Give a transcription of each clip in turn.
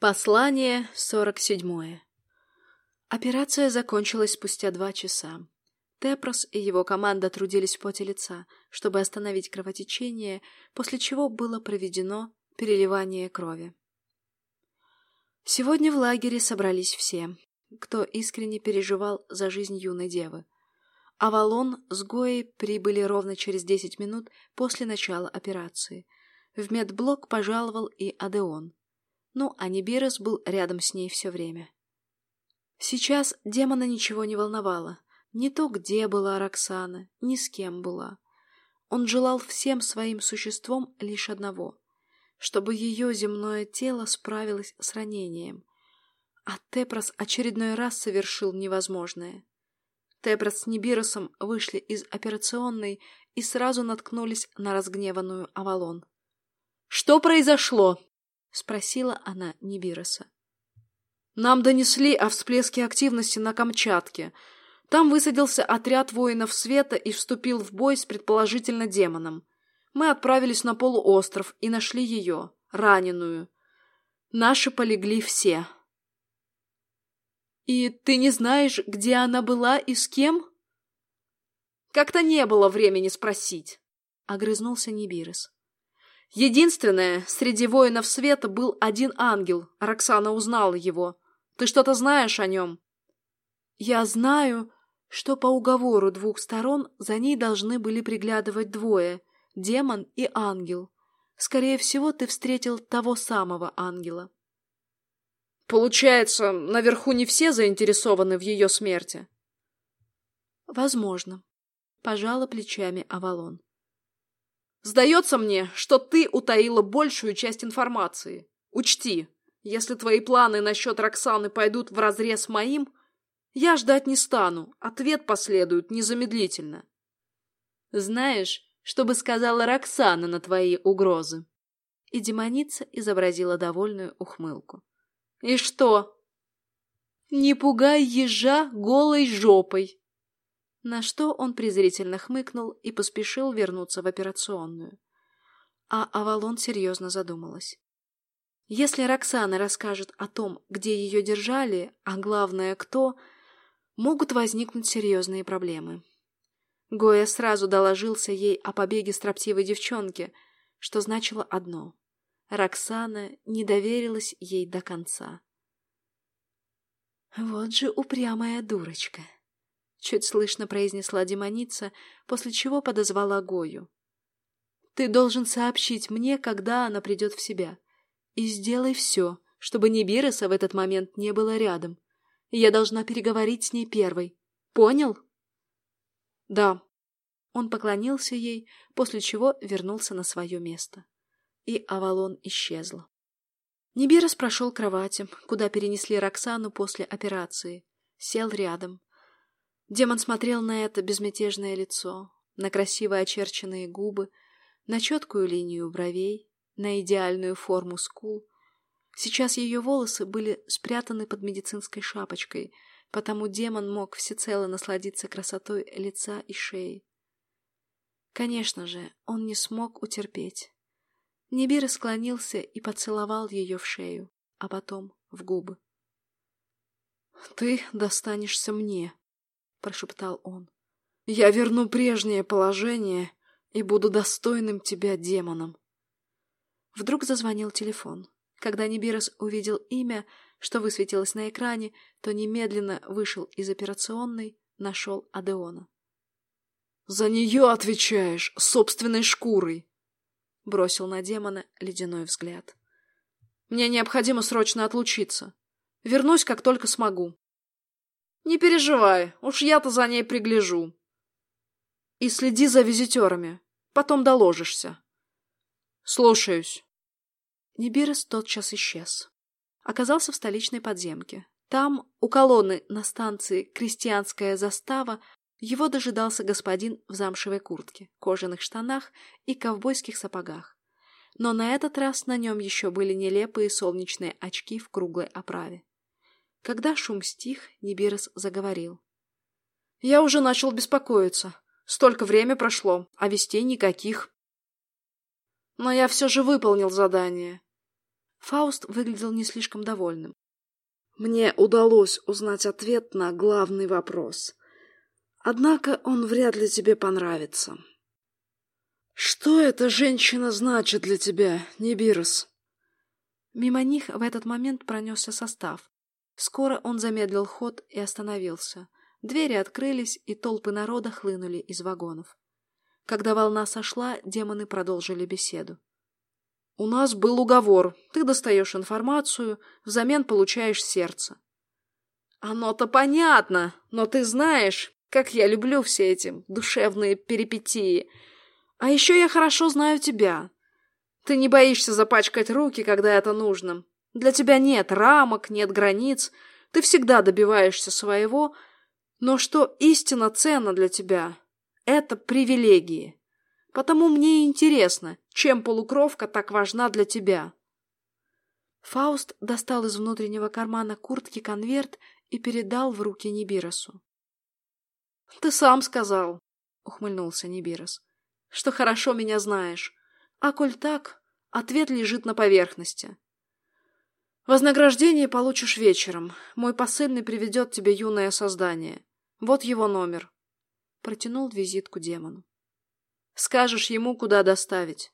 Послание сорок седьмое. Операция закончилась спустя два часа. Тепрос и его команда трудились в поте лица, чтобы остановить кровотечение, после чего было проведено переливание крови. Сегодня в лагере собрались все, кто искренне переживал за жизнь юной девы. Авалон с Гоей прибыли ровно через десять минут после начала операции. В медблок пожаловал и Адеон. Ну, а Нибирос был рядом с ней все время. Сейчас демона ничего не волновало. Не то, где была Роксана, ни с кем была. Он желал всем своим существом лишь одного — чтобы ее земное тело справилось с ранением. А Тепрос очередной раз совершил невозможное. Тепрос с Нибиросом вышли из операционной и сразу наткнулись на разгневанную Авалон. «Что произошло?» — спросила она Нибироса. «Нам донесли о всплеске активности на Камчатке. Там высадился отряд воинов света и вступил в бой с предположительно демоном. Мы отправились на полуостров и нашли ее, раненую. Наши полегли все». «И ты не знаешь, где она была и с кем?» «Как-то не было времени спросить», — огрызнулся Нибирос. Единственное, среди воинов света был один ангел. Роксана узнала его. Ты что-то знаешь о нем? Я знаю, что по уговору двух сторон за ней должны были приглядывать двое — демон и ангел. Скорее всего, ты встретил того самого ангела. Получается, наверху не все заинтересованы в ее смерти? Возможно. Пожала плечами Авалон. Сдается мне, что ты утаила большую часть информации. Учти, если твои планы насчет Роксаны пойдут вразрез моим, я ждать не стану, ответ последует незамедлительно. Знаешь, что бы сказала Роксана на твои угрозы? И демоница изобразила довольную ухмылку. И что? Не пугай ежа голой жопой. На что он презрительно хмыкнул и поспешил вернуться в операционную. А Авалон серьезно задумалась. Если Роксана расскажет о том, где ее держали, а главное, кто, могут возникнуть серьезные проблемы. Гоя сразу доложился ей о побеге строптивой девчонки, что значило одно — Роксана не доверилась ей до конца. Вот же упрямая дурочка. Чуть слышно произнесла демоница, после чего подозвала Гою. Ты должен сообщить мне, когда она придет в себя. И сделай все, чтобы Нибироса в этот момент не было рядом. Я должна переговорить с ней первой. Понял? Да. Он поклонился ей, после чего вернулся на свое место. И Авалон исчезла. Нибирос прошел к кровати, куда перенесли Роксану после операции. Сел рядом. Демон смотрел на это безмятежное лицо, на красиво очерченные губы, на четкую линию бровей, на идеальную форму скул. Сейчас ее волосы были спрятаны под медицинской шапочкой, потому демон мог всецело насладиться красотой лица и шеи. Конечно же, он не смог утерпеть. Небир склонился и поцеловал ее в шею, а потом в губы. — Ты достанешься мне, — прошептал он. «Я верну прежнее положение и буду достойным тебя демоном». Вдруг зазвонил телефон. Когда Нибирос увидел имя, что высветилось на экране, то немедленно вышел из операционной, нашел Адеона. «За нее отвечаешь, собственной шкурой!» Бросил на демона ледяной взгляд. «Мне необходимо срочно отлучиться. Вернусь, как только смогу. Не переживай, уж я-то за ней пригляжу. И следи за визитерами, потом доложишься. Слушаюсь. Нибирос тотчас исчез. Оказался в столичной подземке. Там, у колонны на станции «Крестьянская застава», его дожидался господин в замшевой куртке, кожаных штанах и ковбойских сапогах. Но на этот раз на нем еще были нелепые солнечные очки в круглой оправе. Когда шум стих, Нибирос заговорил. «Я уже начал беспокоиться. Столько время прошло, а вестей никаких. Но я все же выполнил задание. Фауст выглядел не слишком довольным. Мне удалось узнать ответ на главный вопрос. Однако он вряд ли тебе понравится. Что эта женщина значит для тебя, Нибирос? Мимо них в этот момент пронесся состав. Скоро он замедлил ход и остановился. Двери открылись, и толпы народа хлынули из вагонов. Когда волна сошла, демоны продолжили беседу. «У нас был уговор. Ты достаешь информацию, взамен получаешь сердце». «Оно-то понятно, но ты знаешь, как я люблю все эти душевные перипетии. А еще я хорошо знаю тебя. Ты не боишься запачкать руки, когда это нужно. Для тебя нет рамок, нет границ. Ты всегда добиваешься своего. Но что истинно ценно для тебя, это привилегии. Потому мне интересно, чем полукровка так важна для тебя. Фауст достал из внутреннего кармана куртки конверт и передал в руки Нибиросу. — Ты сам сказал, — ухмыльнулся Нибирос, — что хорошо меня знаешь. А коль так, ответ лежит на поверхности. Вознаграждение получишь вечером. Мой посыльный приведет тебе юное создание. Вот его номер. Протянул визитку демону. Скажешь ему, куда доставить.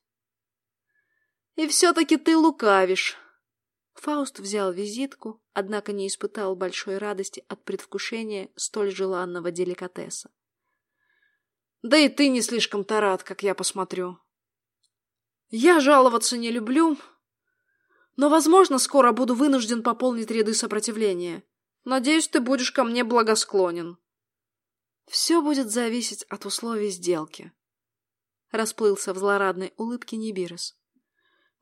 И все-таки ты лукавишь. Фауст взял визитку, однако не испытал большой радости от предвкушения столь желанного деликатеса. Да и ты не слишком-то рад, как я посмотрю. Я жаловаться не люблю, но, возможно, скоро буду вынужден пополнить ряды сопротивления. Надеюсь, ты будешь ко мне благосклонен. Все будет зависеть от условий сделки. Расплылся в злорадной улыбке Нибирос.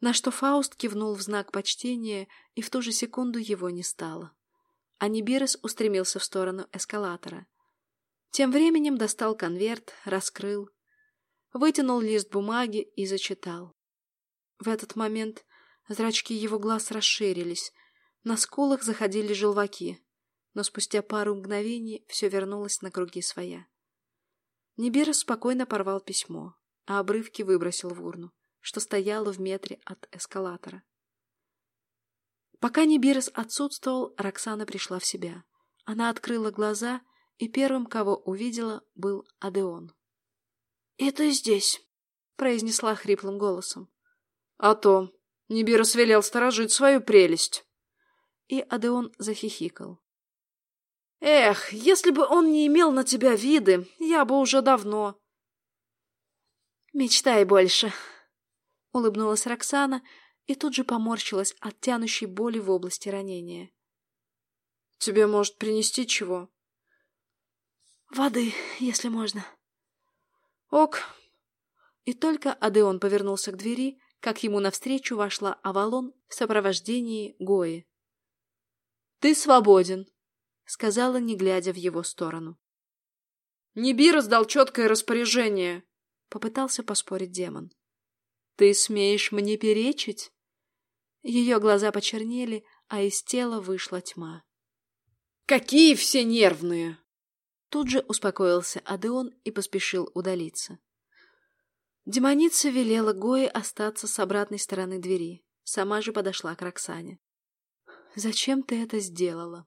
На что Фауст кивнул в знак почтения, и в ту же секунду его не стало. А Нибирос устремился в сторону эскалатора. Тем временем достал конверт, раскрыл, вытянул лист бумаги и зачитал. В этот момент зрачки его глаз расширились, на скулах заходили желваки но спустя пару мгновений все вернулось на круги своя. Нибирос спокойно порвал письмо, а обрывки выбросил в урну, что стояла в метре от эскалатора. Пока Нибирос отсутствовал, Роксана пришла в себя. Она открыла глаза, и первым, кого увидела, был Адеон. — Это здесь, — произнесла хриплым голосом. — А то! Нибирос велел сторожить свою прелесть. И Адеон захихикал. Эх, если бы он не имел на тебя виды, я бы уже давно... Мечтай больше, — улыбнулась Роксана и тут же поморщилась от тянущей боли в области ранения. — Тебе, может, принести чего? — Воды, если можно. — Ок. И только Адеон повернулся к двери, как ему навстречу вошла Авалон в сопровождении Гои. — Ты свободен, — сказала, не глядя в его сторону. «Неби раздал четкое распоряжение», — попытался поспорить демон. «Ты смеешь мне перечить?» Ее глаза почернели, а из тела вышла тьма. «Какие все нервные!» Тут же успокоился Адеон и поспешил удалиться. Демоница велела Гое остаться с обратной стороны двери. Сама же подошла к Роксане. «Зачем ты это сделала?»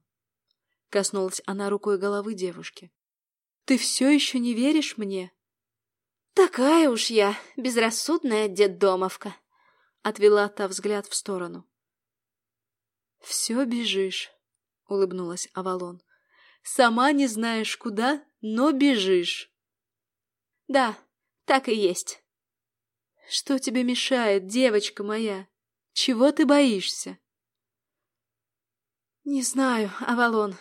Коснулась она рукой головы девушки. «Ты все еще не веришь мне?» «Такая уж я, безрассудная детдомовка», — отвела та взгляд в сторону. «Все бежишь», — улыбнулась Авалон. «Сама не знаешь куда, но бежишь». «Да, так и есть». «Что тебе мешает, девочка моя? Чего ты боишься?» «Не знаю, Авалон»,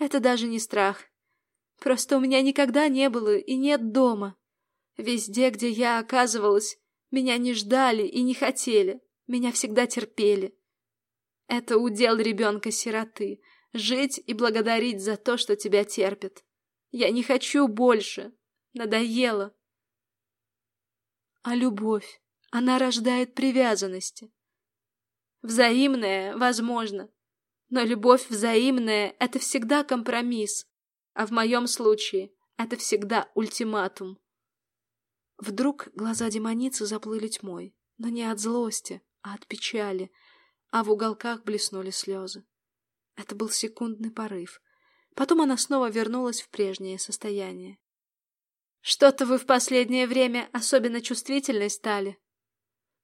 это даже не страх. Просто у меня никогда не было и нет дома. Везде, где я оказывалась, меня не ждали и не хотели, меня всегда терпели. Это удел ребенка-сироты — жить и благодарить за то, что тебя терпят. Я не хочу больше. Надоело. А любовь, она рождает привязанности. Взаимная, возможно, но любовь взаимная — это всегда компромисс, а в моем случае это всегда ультиматум. Вдруг глаза демоницы заплыли тьмой, но не от злости, а от печали. а в уголках блеснули слезы. Это был секундный порыв. Потом она снова вернулась в прежнее состояние. «Что-то вы в последнее время особенно чувствительной стали».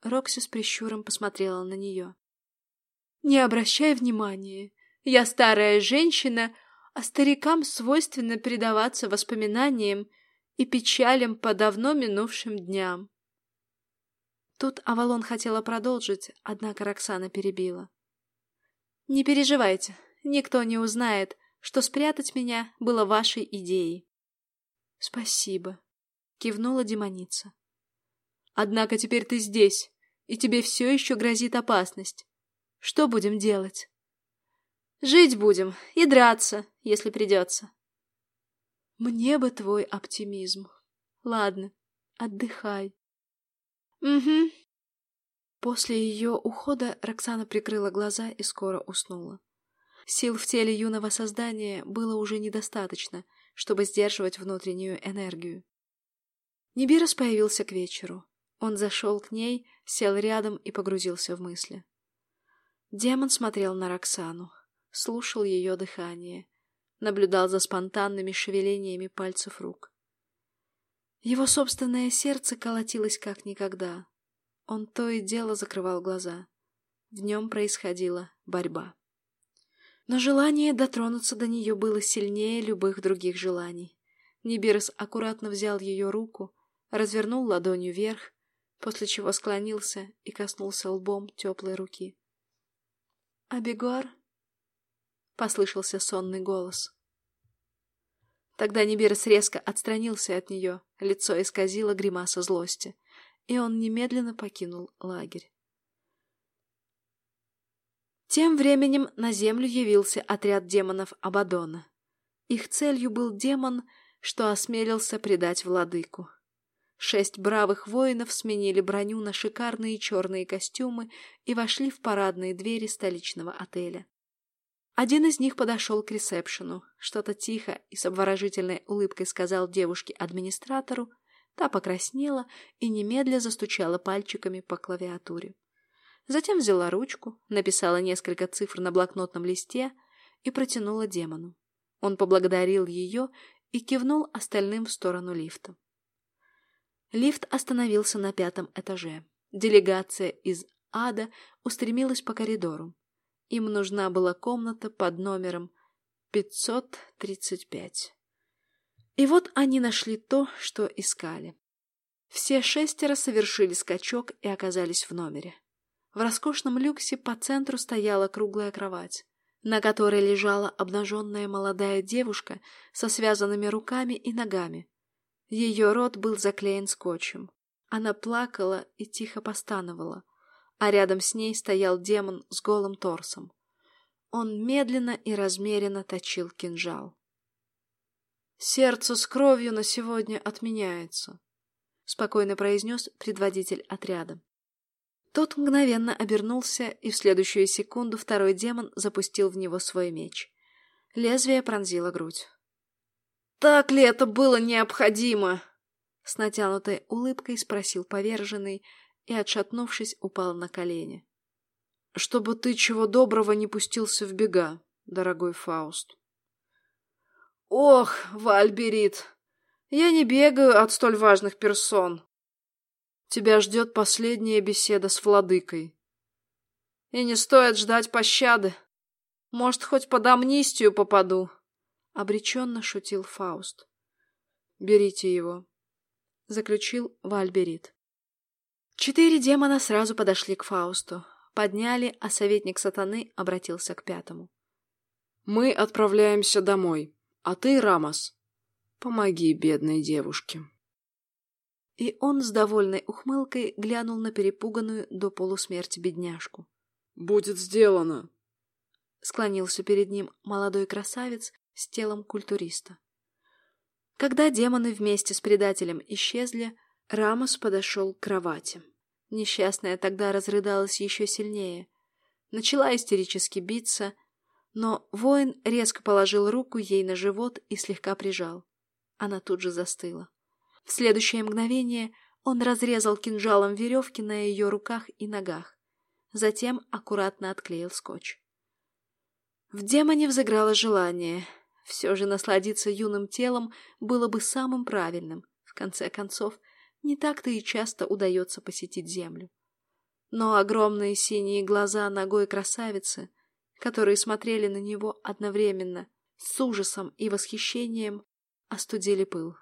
Рокси с прищуром посмотрела на нее. «Не обращай внимания. Я старая женщина, а старикам свойственно предаваться воспоминаниям и печалям по давно минувшим дням. Тут Авалон хотела продолжить, однако Роксана перебила. «Не переживайте, никто не узнает, что спрятать меня было вашей идеей». «Спасибо», — кивнула демоница. «Однако теперь ты здесь, и тебе все еще грозит опасность. Что будем делать?» «Жить будем и драться, если придется». «Мне бы твой оптимизм. Ладно, отдыхай». «Угу». После ее ухода Роксана прикрыла глаза и скоро уснула. Сил в теле юного создания было уже недостаточно, чтобы сдерживать внутреннюю энергию. Нибирос появился к вечеру. Он зашел к ней, сел рядом и погрузился в мысли. Демон смотрел на Роксану, слушал ее дыхание, наблюдал за спонтанными шевелениями пальцев рук. Его собственное сердце колотилось как никогда. Он то и дело закрывал глаза. В нем происходила борьба. Но желание дотронуться до нее было сильнее любых других желаний. Нибирос аккуратно взял ее руку, развернул ладонью вверх, после чего склонился и коснулся лбом теплой руки. «Абегуар?» — послышался сонный голос. Тогда Нибирос резко отстранился от нее, лицо исказило гримаса злости, и он немедленно покинул лагерь. Тем временем на землю явился отряд демонов Абадона. Их целью был демон, что осмелился предать владыку. Шесть бравых воинов сменили броню на шикарные черные костюмы и вошли в парадные двери столичного отеля. Один из них подошел к ресепшену, что-то тихо и с обворожительной улыбкой сказал девушке-администратору, та покраснела и немедля застучала пальчиками по клавиатуре. Затем взяла ручку, написала несколько цифр на блокнотном листе и протянула демону. Он поблагодарил ее и кивнул остальным в сторону лифта. Лифт остановился на пятом этаже. Делегация из ада устремилась по коридору. Им нужна была комната под номером 535. И вот они нашли то, что искали. Все шестеро совершили скачок и оказались в номере. В роскошном люксе по центру стояла круглая кровать, на которой лежала обнаженная молодая девушка со связанными руками и ногами. Ее рот был заклеен скотчем. Она плакала и тихо постановала — а рядом с ней стоял демон с голым торсом. Он медленно и размеренно точил кинжал. «Сердце с кровью на сегодня отменяется», — спокойно произнес предводитель отряда. Тот мгновенно обернулся, и в следующую секунду второй демон запустил в него свой меч. Лезвие пронзило грудь. «Так ли это было необходимо?» С натянутой улыбкой спросил поверженный, и, отшатнувшись, упал на колени. «Чтобы ты чего доброго не пустился в бега, дорогой Фауст». «Ох, Вальберит, я не бегаю от столь важных персон. Тебя ждет последняя беседа с владыкой. И не стоит ждать пощады. Может, хоть под амнистию попаду». — обреченно шутил Фауст. «Берите его», — заключил Вальберит. Четыре демона сразу подошли к Фаусту, подняли, а советник сатаны обратился к пятому. «Мы отправляемся домой, а ты, Рамос, помоги бедной девушке». И он с довольной ухмылкой глянул на перепуганную до полусмерти бедняжку. «Будет сделано!» Склонился перед ним молодой красавец с телом культуриста. Когда демоны вместе с предателем исчезли, Рамос подошел к кровати. Несчастная тогда разрыдалась еще сильнее. Начала истерически биться, но воин резко положил руку ей на живот и слегка прижал. Она тут же застыла. В следующее мгновение он разрезал кинжалом веревки на ее руках и ногах. затем аккуратно отклеил скотч. В демоне взыграло желание. Все же насладиться юным телом было бы самым правильным. В конце концов, не так-то и часто удается посетить землю. Но огромные синие глаза ногой красавицы, которые смотрели на него одновременно с ужасом и восхищением, остудили пыл.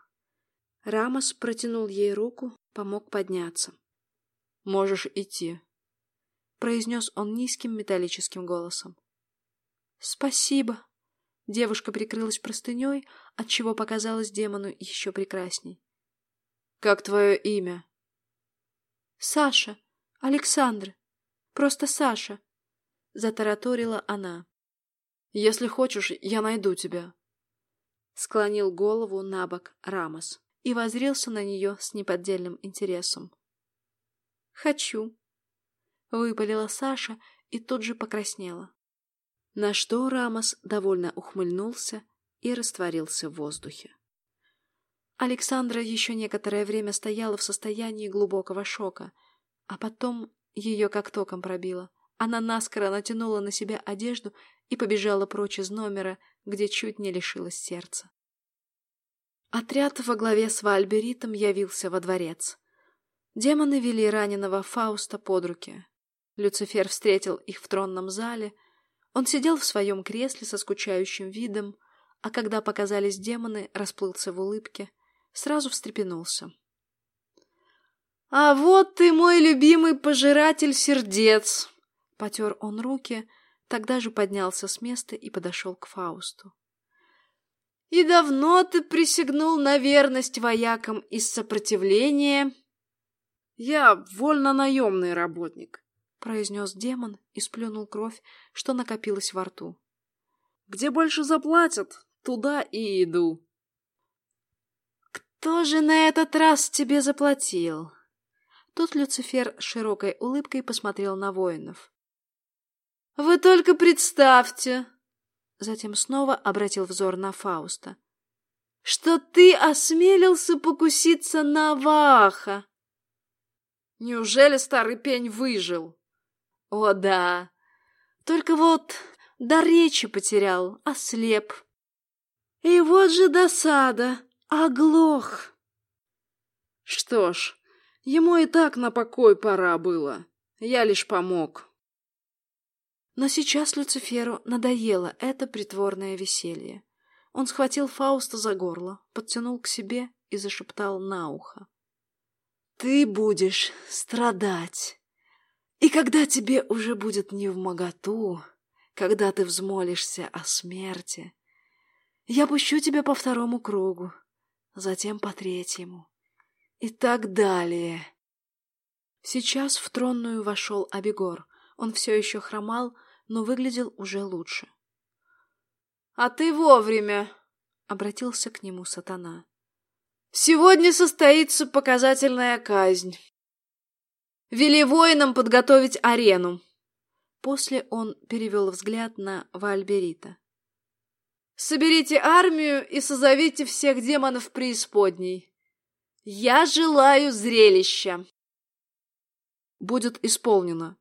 Рамос протянул ей руку, помог подняться. «Можешь идти», — произнес он низким металлическим голосом. «Спасибо». Девушка прикрылась простыней, отчего показалась демону еще прекрасней. «Как твое имя?» «Саша. Александр. Просто Саша», — затараторила она. «Если хочешь, я найду тебя», — склонил голову на бок Рамос и возрился на нее с неподдельным интересом. «Хочу», — выпалила Саша и тут же покраснела. На что Рамос довольно ухмыльнулся и растворился в воздухе. Александра еще некоторое время стояла в состоянии глубокого шока, а потом ее как током пробило. Она наскоро натянула на себя одежду и побежала прочь из номера, где чуть не лишилась сердца. Отряд во главе с Вальберитом явился во дворец. Демоны вели раненого Фауста под руки. Люцифер встретил их в тронном зале. Он сидел в своем кресле со скучающим видом, а когда показались демоны, расплылся в улыбке, сразу встрепенулся. «А вот ты мой любимый пожиратель сердец!» Потер он руки, тогда же поднялся с места и подошел к Фаусту. И давно ты присягнул на верность воякам из сопротивления? Я вольно-наемный работник, произнес демон и сплюнул кровь, что накопилась во рту. Где больше заплатят, туда и иду. Кто же на этот раз тебе заплатил? Тут Люцифер широкой улыбкой посмотрел на воинов. Вы только представьте, затем снова обратил взор на Фауста. «Что ты осмелился покуситься на Ваха?» «Неужели старый пень выжил?» «О, да! Только вот до речи потерял, ослеп. И вот же досада, оглох!» «Что ж, ему и так на покой пора было. Я лишь помог». Но сейчас Люциферу надоело это притворное веселье. Он схватил Фауста за горло, подтянул к себе и зашептал на ухо. «Ты будешь страдать. И когда тебе уже будет не в моготу, когда ты взмолишься о смерти, я пущу тебя по второму кругу, затем по третьему и так далее». Сейчас в тронную вошел Абегор. Он все еще хромал, но выглядел уже лучше. — А ты вовремя! — обратился к нему сатана. — Сегодня состоится показательная казнь. Вели воинам подготовить арену. После он перевел взгляд на Вальберита. «Соберите армию и созовите всех демонов преисподней. Я желаю зрелища!» «Будет исполнено»,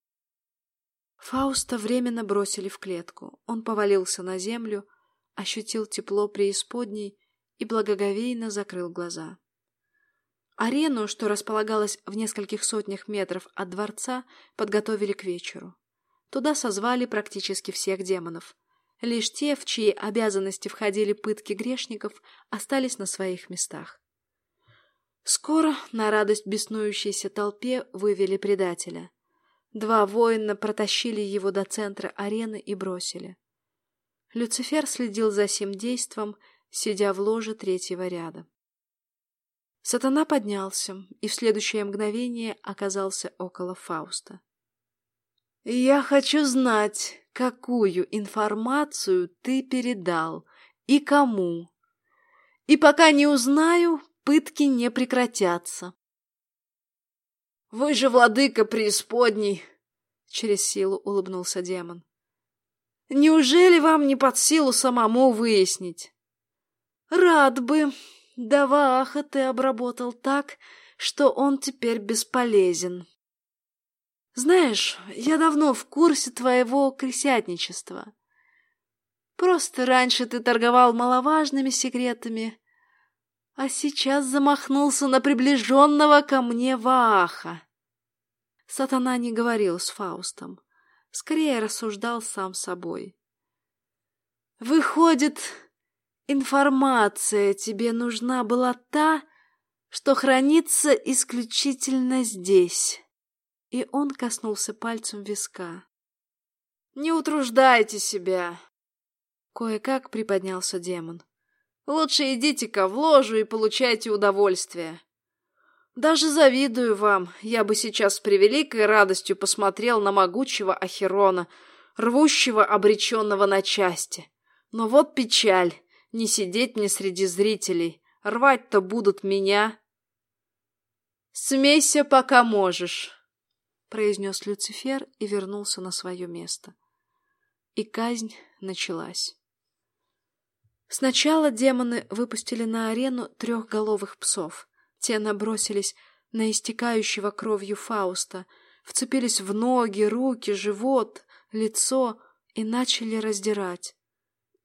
Фауста временно бросили в клетку. Он повалился на землю, ощутил тепло преисподней и благоговейно закрыл глаза. Арену, что располагалась в нескольких сотнях метров от дворца, подготовили к вечеру. Туда созвали практически всех демонов. Лишь те, в чьи обязанности входили пытки грешников, остались на своих местах. Скоро на радость беснующейся толпе вывели предателя — Два воина протащили его до центра арены и бросили. Люцифер следил за сим действом, сидя в ложе третьего ряда. Сатана поднялся и в следующее мгновение оказался около Фауста. «Я хочу знать, какую информацию ты передал и кому. И пока не узнаю, пытки не прекратятся». Вы же владыка преисподней, через силу улыбнулся демон. Неужели вам не под силу самому выяснить? Рад бы. Даваха ты обработал так, что он теперь бесполезен. Знаешь, я давно в курсе твоего крысятничества. Просто раньше ты торговал маловажными секретами, а сейчас замахнулся на приближенного ко мне Вааха. Сатана не говорил с Фаустом, скорее рассуждал сам собой. Выходит, информация тебе нужна была та, что хранится исключительно здесь. И он коснулся пальцем виска. Не утруждайте себя. Кое-как приподнялся демон. Лучше идите-ка в ложу и получайте удовольствие. Даже завидую вам. Я бы сейчас с превеликой радостью посмотрел на могучего Ахерона, рвущего обреченного на части. Но вот печаль. Не сидеть мне среди зрителей. Рвать-то будут меня. «Смейся, пока можешь», — произнес Люцифер и вернулся на свое место. И казнь началась. Сначала демоны выпустили на арену трехголовых псов. Те набросились на истекающего кровью Фауста, вцепились в ноги, руки, живот, лицо и начали раздирать.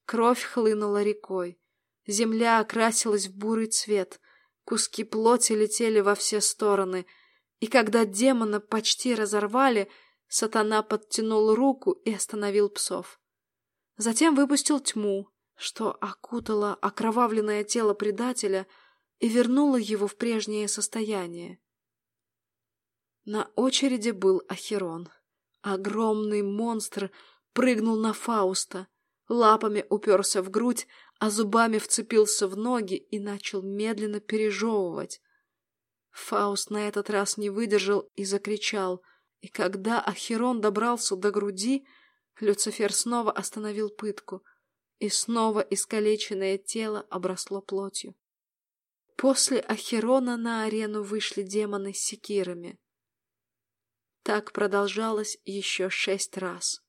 Кровь хлынула рекой. Земля окрасилась в бурый цвет. Куски плоти летели во все стороны. И когда демона почти разорвали, сатана подтянул руку и остановил псов. Затем выпустил тьму, что окутало окровавленное тело предателя и вернуло его в прежнее состояние. На очереди был Ахерон. Огромный монстр прыгнул на Фауста, лапами уперся в грудь, а зубами вцепился в ноги и начал медленно пережевывать. Фауст на этот раз не выдержал и закричал, и когда Ахерон добрался до груди, Люцифер снова остановил пытку — и снова искалеченное тело обросло плотью. После Ахерона на арену вышли демоны с секирами. Так продолжалось еще шесть раз.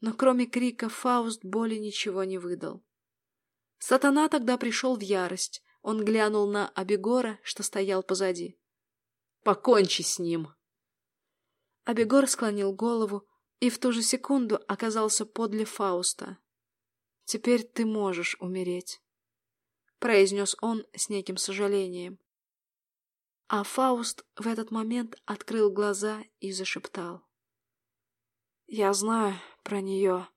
Но кроме крика Фауст боли ничего не выдал. Сатана тогда пришел в ярость. Он глянул на Абегора, что стоял позади. «Покончи с ним!» Абегор склонил голову и в ту же секунду оказался подле Фауста. Теперь ты можешь умереть, — произнес он с неким сожалением. А Фауст в этот момент открыл глаза и зашептал. «Я знаю про нее,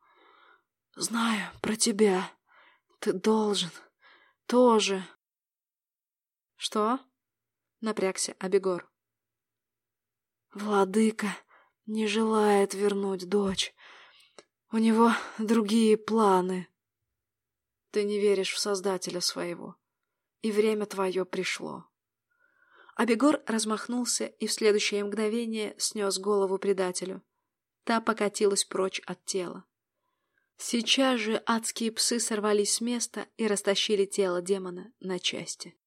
знаю про тебя. Ты должен тоже». «Что?» — напрягся Абегор. «Владыка не желает вернуть дочь. У него другие планы». Ты не веришь в Создателя своего. И время твое пришло. Абегор размахнулся и в следующее мгновение снес голову предателю. Та покатилась прочь от тела. Сейчас же адские псы сорвались с места и растащили тело демона на части.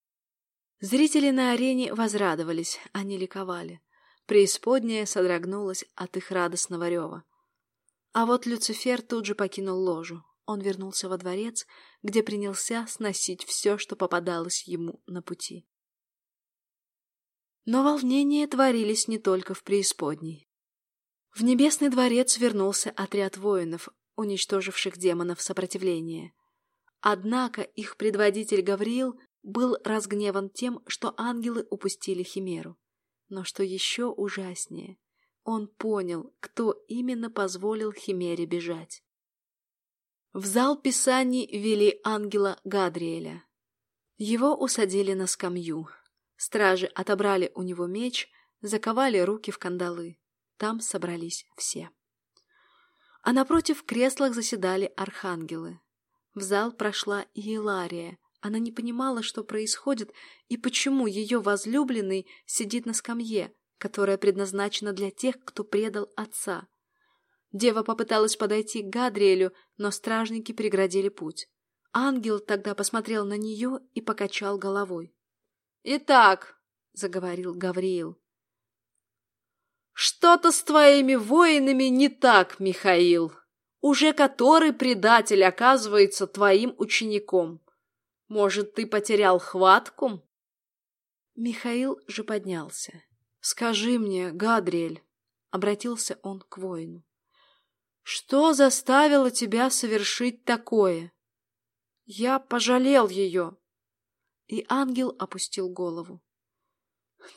Зрители на арене возрадовались, они ликовали. Преисподняя содрогнулась от их радостного рева. А вот Люцифер тут же покинул ложу. Он вернулся во дворец, где принялся сносить все, что попадалось ему на пути. Но волнения творились не только в преисподней. В небесный дворец вернулся отряд воинов, уничтоживших демонов сопротивления. Однако их предводитель Гавриил был разгневан тем, что ангелы упустили Химеру. Но что еще ужаснее, он понял, кто именно позволил Химере бежать. В зал писаний вели ангела Гадриэля. Его усадили на скамью. Стражи отобрали у него меч, заковали руки в кандалы. Там собрались все. А напротив в креслах заседали архангелы. В зал прошла Иелария. Она не понимала, что происходит и почему ее возлюбленный сидит на скамье, которая предназначена для тех, кто предал отца. Дева попыталась подойти к Гадриэлю, но стражники преградили путь. Ангел тогда посмотрел на нее и покачал головой. «Итак», — заговорил Гавриил, — «что-то с твоими воинами не так, Михаил. Уже который предатель оказывается твоим учеником. Может, ты потерял хватку?» Михаил же поднялся. «Скажи мне, Гадриэль, обратился он к воину. Что заставило тебя совершить такое? Я пожалел ее. И ангел опустил голову.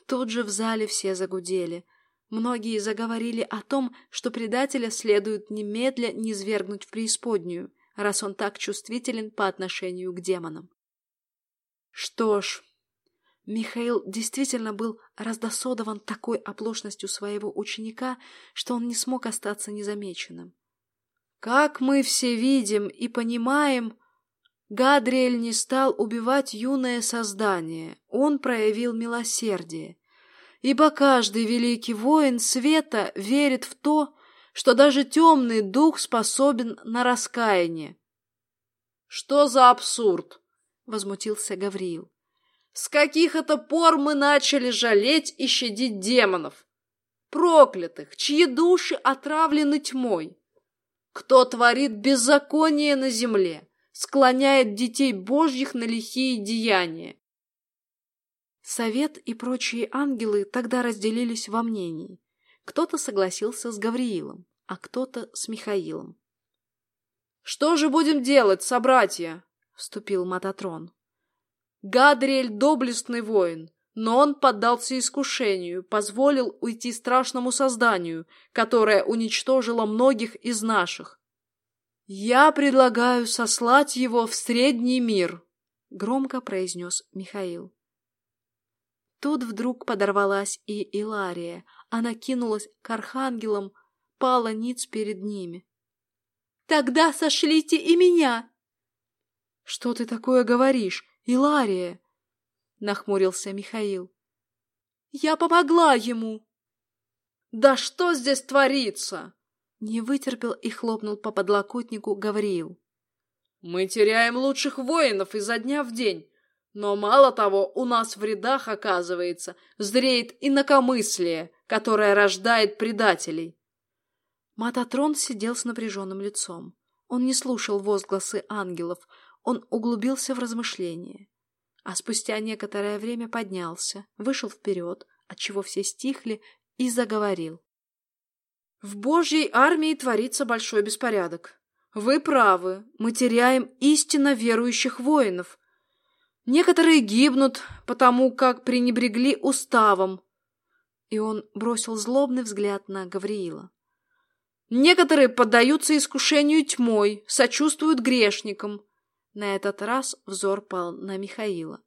Тут же в зале все загудели. Многие заговорили о том, что предателя следует немедля низвергнуть в преисподнюю, раз он так чувствителен по отношению к демонам. Что ж, Михаил действительно был раздосодован такой оплошностью своего ученика, что он не смог остаться незамеченным. Как мы все видим и понимаем, Гадриэль не стал убивать юное создание, он проявил милосердие. Ибо каждый великий воин света верит в то, что даже темный дух способен на раскаяние. — Что за абсурд? — возмутился Гавриил. С каких это пор мы начали жалеть и щадить демонов? Проклятых, чьи души отравлены тьмой? Кто творит беззаконие на земле, склоняет детей божьих на лихие деяния? Совет и прочие ангелы тогда разделились во мнении. Кто-то согласился с Гавриилом, а кто-то с Михаилом. «Что же будем делать, собратья?» — вступил Мататрон. Гадриэль — доблестный воин, но он поддался искушению, позволил уйти страшному созданию, которое уничтожило многих из наших. «Я предлагаю сослать его в средний мир», — громко произнес Михаил. Тут вдруг подорвалась и Илария. Она кинулась к архангелам, пала ниц перед ними. «Тогда сошлите и меня!» «Что ты такое говоришь? Илария!» — нахмурился Михаил. «Я помогла ему!» «Да что здесь творится?» Не вытерпел и хлопнул по подлокотнику Гавриил. «Мы теряем лучших воинов изо дня в день, но мало того, у нас в рядах, оказывается, зреет инакомыслие, которое рождает предателей». Мататрон сидел с напряженным лицом. Он не слушал возгласы ангелов, он углубился в размышления. А спустя некоторое время поднялся, вышел вперед, отчего все стихли, и заговорил. В Божьей армии творится большой беспорядок. Вы правы, мы теряем истинно верующих воинов. Некоторые гибнут, потому как пренебрегли уставом. И он бросил злобный взгляд на Гавриила. Некоторые поддаются искушению тьмой, сочувствуют грешникам. На этот раз взор пал на Михаила.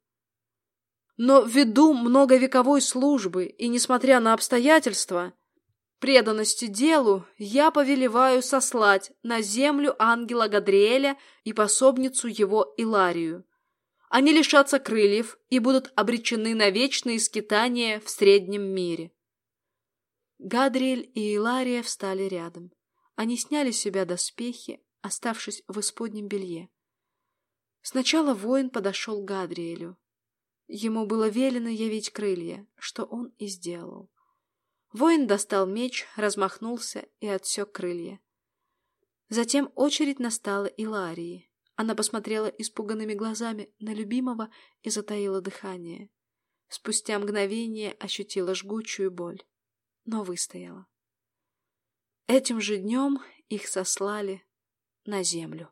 Но ввиду многовековой службы и несмотря на обстоятельства, преданности делу, я повелеваю сослать на землю ангела Гадриэля и пособницу его Иларию. Они лишатся крыльев и будут обречены на вечные скитания в среднем мире. Гадриэль и Илария встали рядом. Они сняли с себя доспехи, оставшись в исподнем белье. Сначала воин подошел к Гадриэлю. Ему было велено явить крылья, что он и сделал. Воин достал меч, размахнулся и отсек крылья. Затем очередь настала Иларии. Она посмотрела испуганными глазами на любимого и затаила дыхание. Спустя мгновение ощутила жгучую боль, но выстояла. Этим же днем их сослали на землю.